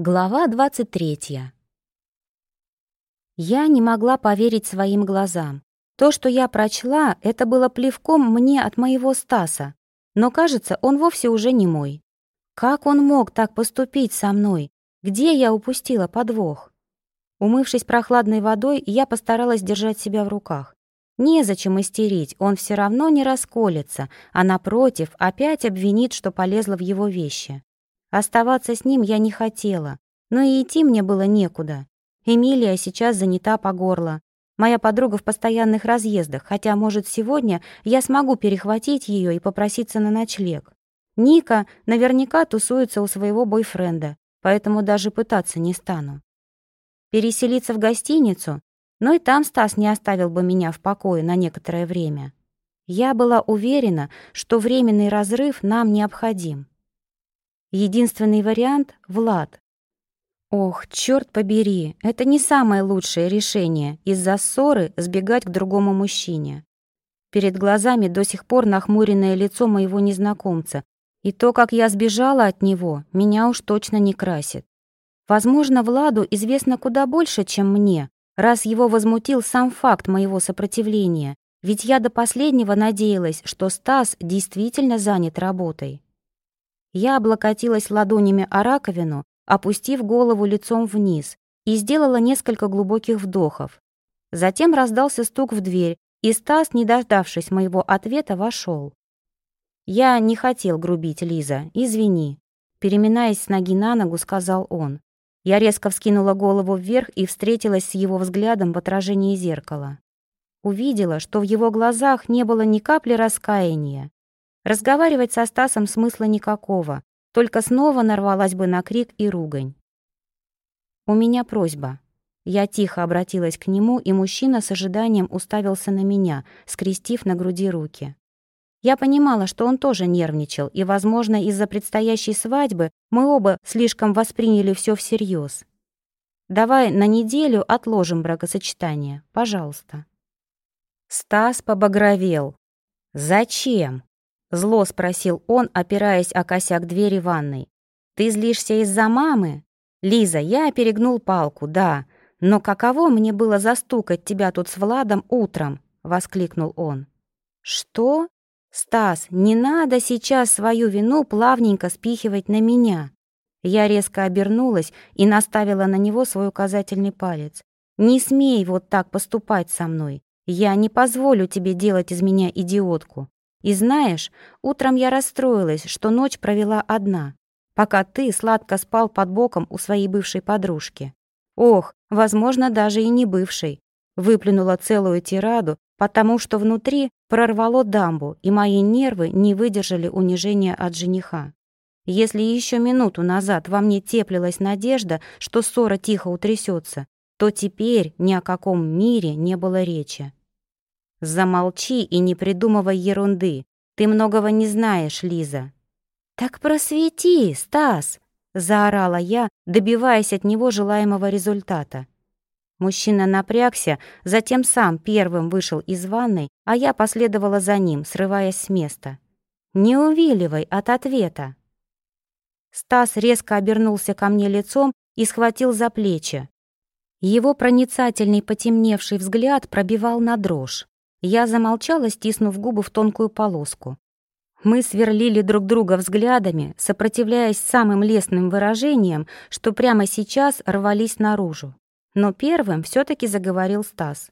Глава 23. Я не могла поверить своим глазам. То, что я прочла, это было плевком мне от моего Стаса. Но, кажется, он вовсе уже не мой. Как он мог так поступить со мной? Где я упустила подвох? Умывшись прохладной водой, я постаралась держать себя в руках. Незачем истерить, он все равно не расколется, а напротив, опять обвинит, что полезла в его вещи. Оставаться с ним я не хотела, но и идти мне было некуда. Эмилия сейчас занята по горло. Моя подруга в постоянных разъездах, хотя, может, сегодня я смогу перехватить ее и попроситься на ночлег. Ника наверняка тусуется у своего бойфренда, поэтому даже пытаться не стану. Переселиться в гостиницу? Но и там Стас не оставил бы меня в покое на некоторое время. Я была уверена, что временный разрыв нам необходим. Единственный вариант — Влад. Ох, черт побери, это не самое лучшее решение из-за ссоры сбегать к другому мужчине. Перед глазами до сих пор нахмуренное лицо моего незнакомца, и то, как я сбежала от него, меня уж точно не красит. Возможно, Владу известно куда больше, чем мне, раз его возмутил сам факт моего сопротивления, ведь я до последнего надеялась, что Стас действительно занят работой. Я облокотилась ладонями о раковину, опустив голову лицом вниз, и сделала несколько глубоких вдохов. Затем раздался стук в дверь, и Стас, не дождавшись моего ответа, вошел. «Я не хотел грубить, Лиза, извини», переминаясь с ноги на ногу, сказал он. Я резко вскинула голову вверх и встретилась с его взглядом в отражении зеркала. Увидела, что в его глазах не было ни капли раскаяния, Разговаривать со Стасом смысла никакого, только снова нарвалась бы на крик и ругань. «У меня просьба». Я тихо обратилась к нему, и мужчина с ожиданием уставился на меня, скрестив на груди руки. Я понимала, что он тоже нервничал, и, возможно, из-за предстоящей свадьбы мы оба слишком восприняли все всерьез. «Давай на неделю отложим бракосочетание, пожалуйста». Стас побагровел. «Зачем?» Зло спросил он, опираясь о косяк двери ванной. «Ты злишься из-за мамы?» «Лиза, я перегнул палку, да, но каково мне было застукать тебя тут с Владом утром?» — воскликнул он. «Что? Стас, не надо сейчас свою вину плавненько спихивать на меня». Я резко обернулась и наставила на него свой указательный палец. «Не смей вот так поступать со мной. Я не позволю тебе делать из меня идиотку. И знаешь, утром я расстроилась, что ночь провела одна, пока ты сладко спал под боком у своей бывшей подружки. Ох, возможно, даже и не бывшей. Выплюнула целую тираду, потому что внутри прорвало дамбу, и мои нервы не выдержали унижения от жениха. Если еще минуту назад во мне теплилась надежда, что ссора тихо утрясется, то теперь ни о каком мире не было речи. Замолчи и не придумывай ерунды. Ты многого не знаешь, Лиза. Так просвети, Стас, заорала я, добиваясь от него желаемого результата. Мужчина напрягся, затем сам первым вышел из ванной, а я последовала за ним, срываясь с места. «Не увиливай от ответа!» Стас резко обернулся ко мне лицом и схватил за плечи. Его проницательный потемневший взгляд пробивал на дрожь. Я замолчала, стиснув губы в тонкую полоску. Мы сверлили друг друга взглядами, сопротивляясь самым лестным выражениям, что прямо сейчас рвались наружу. Но первым все таки заговорил Стас.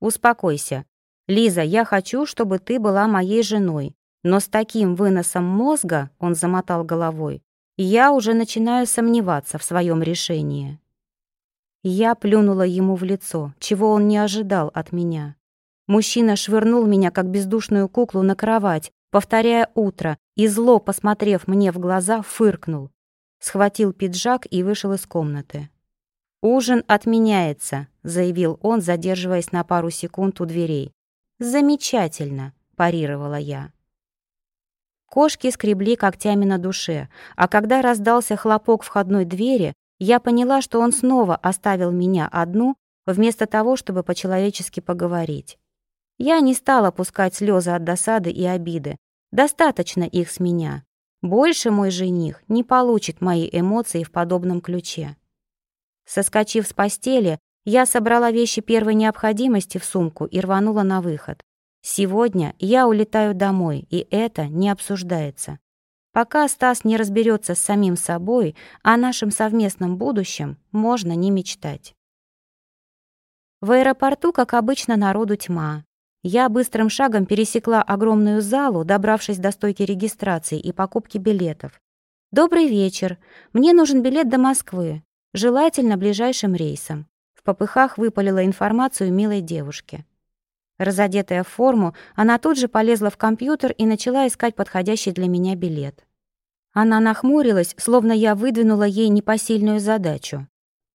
«Успокойся. Лиза, я хочу, чтобы ты была моей женой. Но с таким выносом мозга, — он замотал головой, — я уже начинаю сомневаться в своем решении». Я плюнула ему в лицо, чего он не ожидал от меня. Мужчина швырнул меня, как бездушную куклу, на кровать, повторяя утро, и зло, посмотрев мне в глаза, фыркнул. Схватил пиджак и вышел из комнаты. «Ужин отменяется», — заявил он, задерживаясь на пару секунд у дверей. «Замечательно», — парировала я. Кошки скребли когтями на душе, а когда раздался хлопок входной двери, я поняла, что он снова оставил меня одну, вместо того, чтобы по-человечески поговорить. Я не стала пускать слезы от досады и обиды. Достаточно их с меня. Больше мой жених не получит мои эмоции в подобном ключе. Соскочив с постели, я собрала вещи первой необходимости в сумку и рванула на выход. Сегодня я улетаю домой, и это не обсуждается. Пока Стас не разберется с самим собой, о нашем совместном будущем можно не мечтать. В аэропорту, как обычно, народу тьма. Я быстрым шагом пересекла огромную залу, добравшись до стойки регистрации и покупки билетов. «Добрый вечер. Мне нужен билет до Москвы. Желательно ближайшим рейсом». В попыхах выпалила информацию милой девушке. Разодетая в форму, она тут же полезла в компьютер и начала искать подходящий для меня билет. Она нахмурилась, словно я выдвинула ей непосильную задачу.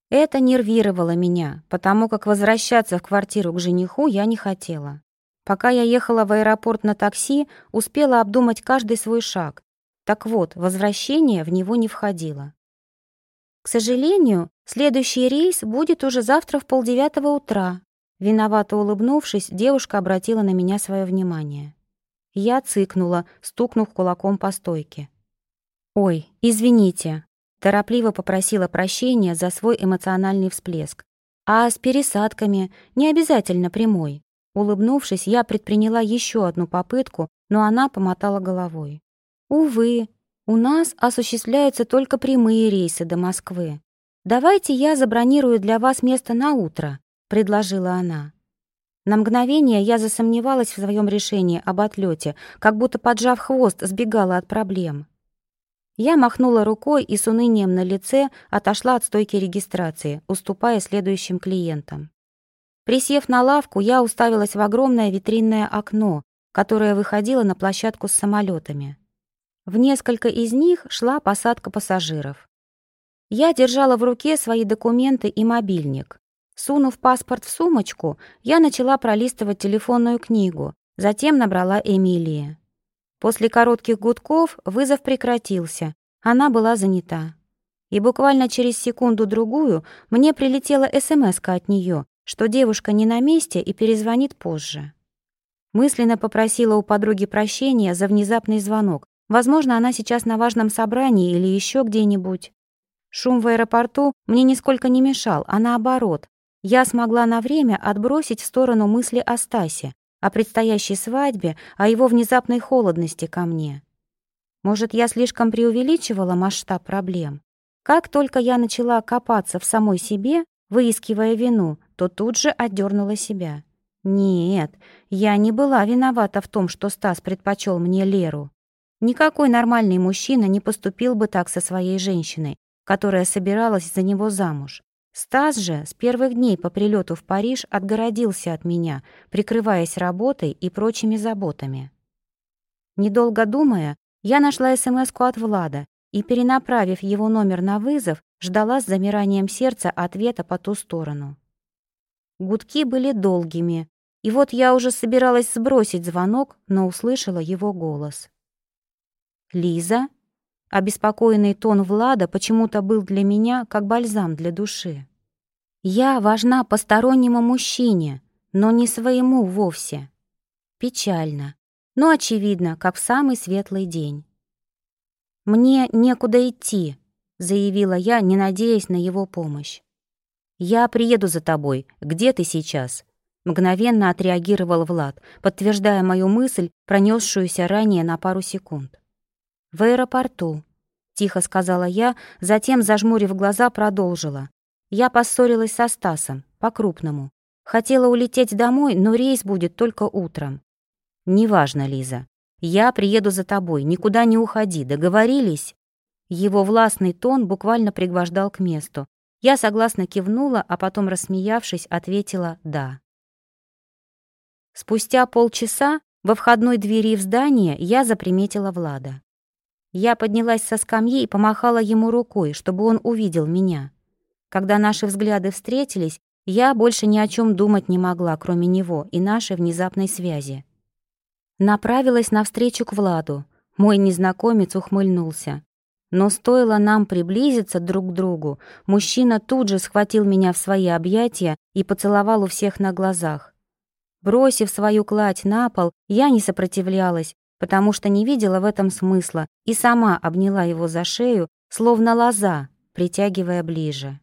Это нервировало меня, потому как возвращаться в квартиру к жениху я не хотела. Пока я ехала в аэропорт на такси, успела обдумать каждый свой шаг. Так вот, возвращение в него не входило. К сожалению, следующий рейс будет уже завтра в полдевятого утра. Виновато улыбнувшись, девушка обратила на меня свое внимание. Я цыкнула, стукнув кулаком по стойке. «Ой, извините», — торопливо попросила прощения за свой эмоциональный всплеск. «А с пересадками не обязательно прямой». Улыбнувшись, я предприняла еще одну попытку, но она помотала головой. «Увы, у нас осуществляются только прямые рейсы до Москвы. Давайте я забронирую для вас место на утро», — предложила она. На мгновение я засомневалась в своем решении об отлете, как будто, поджав хвост, сбегала от проблем. Я махнула рукой и с унынием на лице отошла от стойки регистрации, уступая следующим клиентам. Присев на лавку, я уставилась в огромное витринное окно, которое выходило на площадку с самолетами. В несколько из них шла посадка пассажиров. Я держала в руке свои документы и мобильник. Сунув паспорт в сумочку, я начала пролистывать телефонную книгу, затем набрала Эмилии. После коротких гудков вызов прекратился, она была занята. И буквально через секунду-другую мне прилетела смс от нее, что девушка не на месте и перезвонит позже. Мысленно попросила у подруги прощения за внезапный звонок. Возможно, она сейчас на важном собрании или еще где-нибудь. Шум в аэропорту мне нисколько не мешал, а наоборот. Я смогла на время отбросить в сторону мысли о Стасе, о предстоящей свадьбе, о его внезапной холодности ко мне. Может, я слишком преувеличивала масштаб проблем? Как только я начала копаться в самой себе, выискивая вину, то тут же отдернула себя. Нет, я не была виновата в том, что Стас предпочел мне Леру. Никакой нормальный мужчина не поступил бы так со своей женщиной, которая собиралась за него замуж. Стас же с первых дней по прилету в Париж отгородился от меня, прикрываясь работой и прочими заботами. Недолго думая, я нашла смс от Влада и, перенаправив его номер на вызов, ждала с замиранием сердца ответа по ту сторону. Гудки были долгими, и вот я уже собиралась сбросить звонок, но услышала его голос. «Лиза?» Обеспокоенный тон Влада почему-то был для меня как бальзам для души. Я важна постороннему мужчине, но не своему вовсе. Печально, но очевидно, как в самый светлый день. «Мне некуда идти», — заявила я, не надеясь на его помощь. «Я приеду за тобой. Где ты сейчас?» Мгновенно отреагировал Влад, подтверждая мою мысль, пронесшуюся ранее на пару секунд. «В аэропорту», — тихо сказала я, затем, зажмурив глаза, продолжила. «Я поссорилась со Стасом, по-крупному. Хотела улететь домой, но рейс будет только утром». «Неважно, Лиза. Я приеду за тобой, никуда не уходи, договорились?» Его властный тон буквально пригвождал к месту. Я согласно кивнула, а потом, рассмеявшись, ответила «да». Спустя полчаса во входной двери в здание я заприметила Влада. Я поднялась со скамьи и помахала ему рукой, чтобы он увидел меня. Когда наши взгляды встретились, я больше ни о чем думать не могла, кроме него и нашей внезапной связи. Направилась навстречу к Владу. Мой незнакомец ухмыльнулся. Но стоило нам приблизиться друг к другу, мужчина тут же схватил меня в свои объятия и поцеловал у всех на глазах. Бросив свою кладь на пол, я не сопротивлялась, потому что не видела в этом смысла и сама обняла его за шею, словно лоза, притягивая ближе.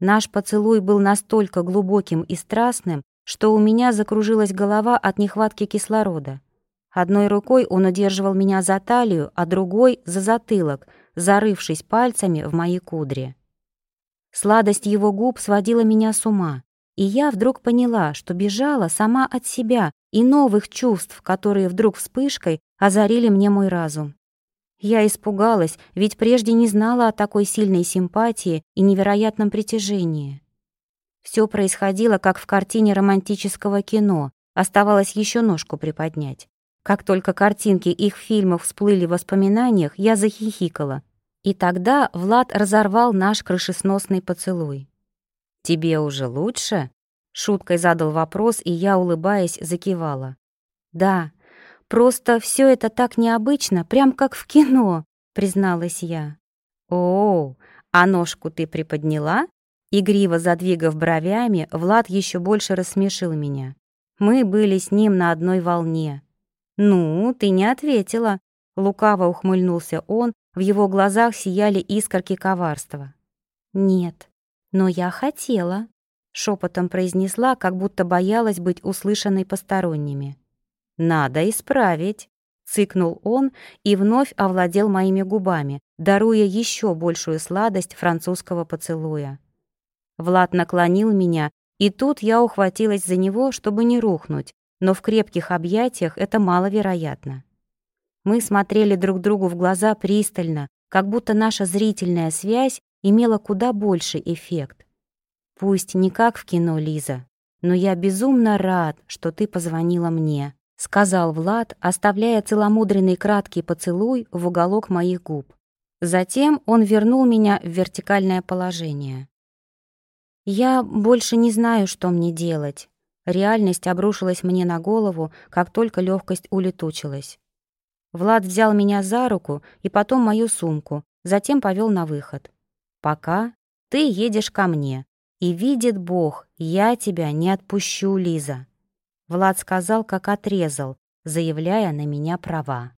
Наш поцелуй был настолько глубоким и страстным, что у меня закружилась голова от нехватки кислорода. Одной рукой он удерживал меня за талию, а другой — за затылок, зарывшись пальцами в мои кудри. Сладость его губ сводила меня с ума, и я вдруг поняла, что бежала сама от себя и новых чувств, которые вдруг вспышкой озарили мне мой разум. Я испугалась, ведь прежде не знала о такой сильной симпатии и невероятном притяжении. Все происходило, как в картине романтического кино, оставалось еще ножку приподнять. Как только картинки их фильмов всплыли в воспоминаниях, я захихикала. И тогда Влад разорвал наш крышесносный поцелуй. «Тебе уже лучше?» Шуткой задал вопрос, и я, улыбаясь, закивала. «Да, просто все это так необычно, прям как в кино», — призналась я. «О, а ножку ты приподняла?» Игриво задвигав бровями, Влад еще больше рассмешил меня. Мы были с ним на одной волне. «Ну, ты не ответила», — лукаво ухмыльнулся он, в его глазах сияли искорки коварства. «Нет, но я хотела», — шепотом произнесла, как будто боялась быть услышанной посторонними. «Надо исправить», — цыкнул он и вновь овладел моими губами, даруя еще большую сладость французского поцелуя. Влад наклонил меня, и тут я ухватилась за него, чтобы не рухнуть, но в крепких объятиях это маловероятно. Мы смотрели друг другу в глаза пристально, как будто наша зрительная связь имела куда больший эффект. Пусть не как в кино, Лиза, но я безумно рад, что ты позвонила мне, сказал Влад, оставляя целомудренный краткий поцелуй в уголок моих губ. Затем он вернул меня в вертикальное положение. Я больше не знаю, что мне делать. Реальность обрушилась мне на голову, как только легкость улетучилась. Влад взял меня за руку и потом мою сумку, затем повел на выход. «Пока ты едешь ко мне, и видит Бог, я тебя не отпущу, Лиза». Влад сказал, как отрезал, заявляя на меня права.